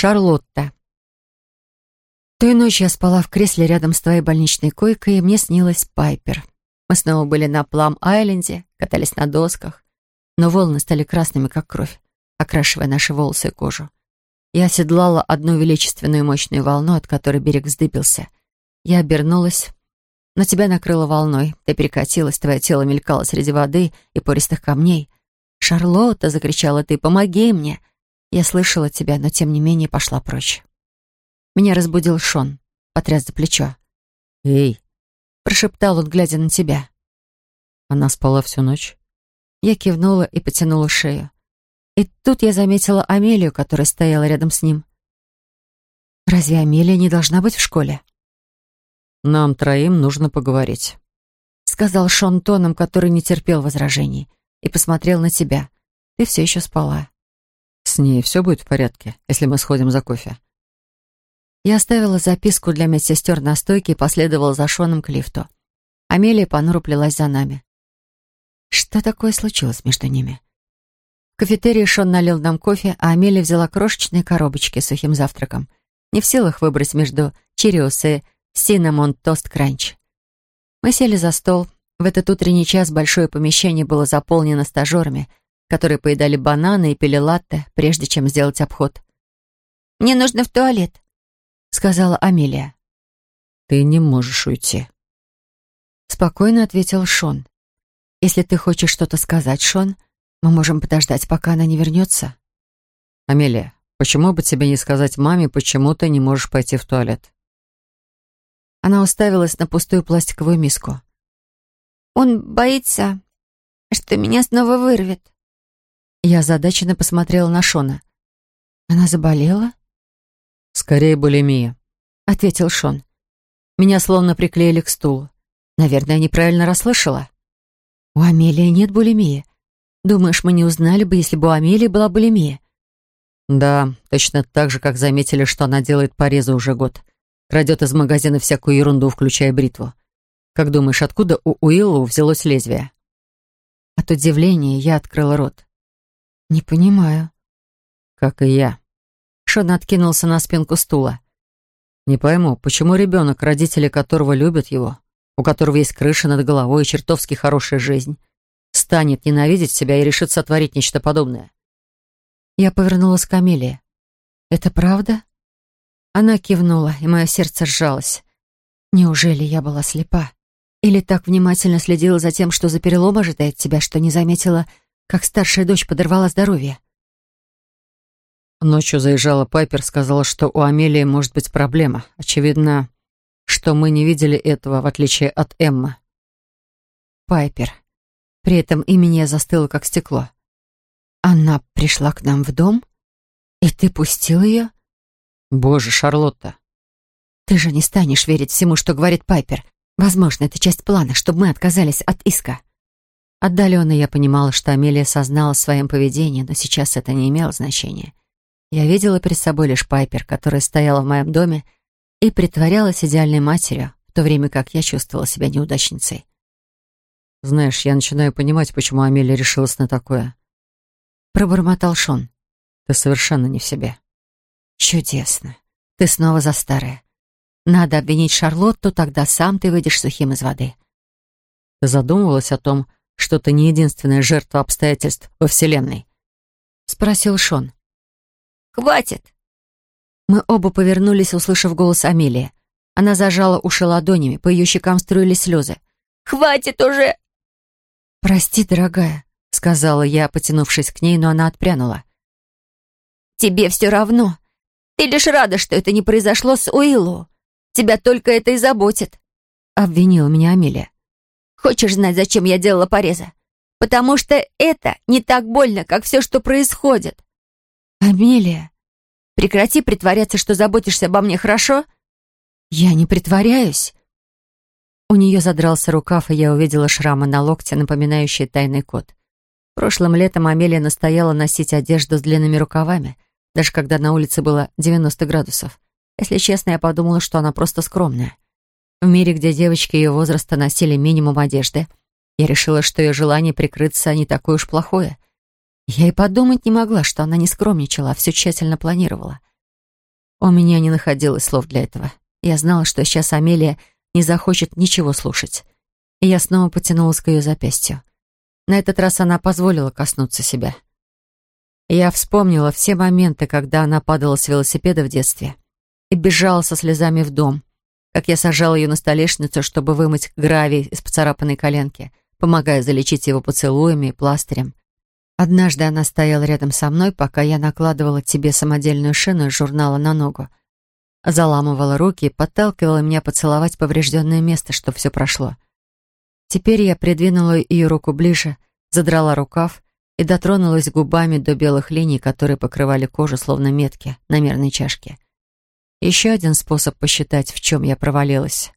Шарлотта. Той ночью я спала в кресле рядом с твоей больничной койкой, и мне снилась Пайпер. Мы снова были на Плам-Айленде, катались на досках, но волны стали красными, как кровь, окрашивая наши волосы и кожу. Я оседлала одну величественную мощную волну, от которой берег вздыбился. Я обернулась, но тебя накрыло волной. Ты перекатилась, твое тело мелькало среди воды и пористых камней. «Шарлотта!» — закричала ты. «Помоги мне!» Я слышала тебя, но тем не менее пошла прочь. Меня разбудил Шон, потряс за плечо. «Эй!» — прошептал он, глядя на тебя. Она спала всю ночь. Я кивнула и потянула шею. И тут я заметила Амелию, которая стояла рядом с ним. «Разве Амелия не должна быть в школе?» «Нам троим нужно поговорить», — сказал Шон тоном, который не терпел возражений, и посмотрел на тебя. «Ты все еще спала» с ней все будет в порядке, если мы сходим за кофе?» Я оставила записку для медсестер на стойке и последовала за Шоном к лифту. Амелия понуро плелась за нами. Что такое случилось между ними? В кафетерии Шон налил нам кофе, а Амелия взяла крошечные коробочки с сухим завтраком. Не в силах выбрать между Чириус и Синнамон Тост Кранч. Мы сели за стол. В этот утренний час большое помещение было заполнено стажерами — которые поедали бананы и пили латте, прежде чем сделать обход. «Мне нужно в туалет», — сказала Амелия. «Ты не можешь уйти», — спокойно ответил Шон. «Если ты хочешь что-то сказать, Шон, мы можем подождать, пока она не вернется». «Амелия, почему бы тебе не сказать маме, почему ты не можешь пойти в туалет?» Она уставилась на пустую пластиковую миску. «Он боится, что меня снова вырвет». Я озадаченно посмотрела на Шона. «Она заболела?» «Скорее булимия», — ответил Шон. Меня словно приклеили к стулу. Наверное, я неправильно расслышала. «У Амелии нет булимии. Думаешь, мы не узнали бы, если бы у Амелии была булимия?» «Да, точно так же, как заметили, что она делает порезы уже год. Крадет из магазина всякую ерунду, включая бритву. Как думаешь, откуда у Уиллу взялось лезвие?» От удивления я открыла рот. «Не понимаю». «Как и я». Шон откинулся на спинку стула. «Не пойму, почему ребенок, родители которого любят его, у которого есть крыша над головой и чертовски хорошая жизнь, станет ненавидеть себя и решит сотворить нечто подобное?» Я повернулась к Амелии. «Это правда?» Она кивнула, и мое сердце сжалось. «Неужели я была слепа?» Или так внимательно следила за тем, что за перелом ожидает тебя, что не заметила как старшая дочь подорвала здоровье. Ночью заезжала Пайпер, сказала, что у Амелии может быть проблема. Очевидно, что мы не видели этого, в отличие от Эммы. Пайпер. При этом имени я застыла, как стекло. Она пришла к нам в дом? И ты пустил ее? Боже, Шарлотта. Ты же не станешь верить всему, что говорит Пайпер. Возможно, это часть плана, чтобы мы отказались от иска. Отдаленно я понимала, что Амелия сознала своем поведении, но сейчас это не имело значения. Я видела перед собой лишь Пайпер, которая стояла в моем доме и притворялась идеальной матерью, в то время как я чувствовала себя неудачницей. «Знаешь, я начинаю понимать, почему Амелия решилась на такое». Пробормотал Шон. «Ты совершенно не в себе». «Чудесно. Ты снова за старое. Надо обвинить Шарлотту, тогда сам ты выйдешь сухим из воды». «Ты задумывалась о том, что ты не единственная жертва обстоятельств во Вселенной?» — спросил Шон. «Хватит!» Мы оба повернулись, услышав голос Амелии. Она зажала уши ладонями, по ее щекам струились слезы. «Хватит уже!» «Прости, дорогая», — сказала я, потянувшись к ней, но она отпрянула. «Тебе все равно. Ты лишь рада, что это не произошло с Уиллу. Тебя только это и заботит», — обвинила меня Амелия. Хочешь знать, зачем я делала порезы? Потому что это не так больно, как все, что происходит. Амелия, прекрати притворяться, что заботишься обо мне, хорошо? Я не притворяюсь. У нее задрался рукав, и я увидела шрамы на локте, напоминающие тайный код. Прошлым летом Амелия настояла носить одежду с длинными рукавами, даже когда на улице было 90 градусов. Если честно, я подумала, что она просто скромная. В мире, где девочки ее возраста носили минимум одежды, я решила, что ее желание прикрыться не такое уж плохое. Я и подумать не могла, что она не скромничала, а все тщательно планировала. У меня не находилось слов для этого. Я знала, что сейчас Амелия не захочет ничего слушать. И я снова потянулась к ее запястью. На этот раз она позволила коснуться себя. Я вспомнила все моменты, когда она падала с велосипеда в детстве и бежала со слезами в дом, как я сажал ее на столешницу, чтобы вымыть гравий из поцарапанной коленки, помогая залечить его поцелуями и пластырем. Однажды она стояла рядом со мной, пока я накладывала тебе самодельную шину из журнала на ногу. Заламывала руки и подталкивала меня поцеловать поврежденное место, чтобы все прошло. Теперь я придвинула ее руку ближе, задрала рукав и дотронулась губами до белых линий, которые покрывали кожу, словно метки на мерной чашке. Еще один способ посчитать, в чем я провалилась.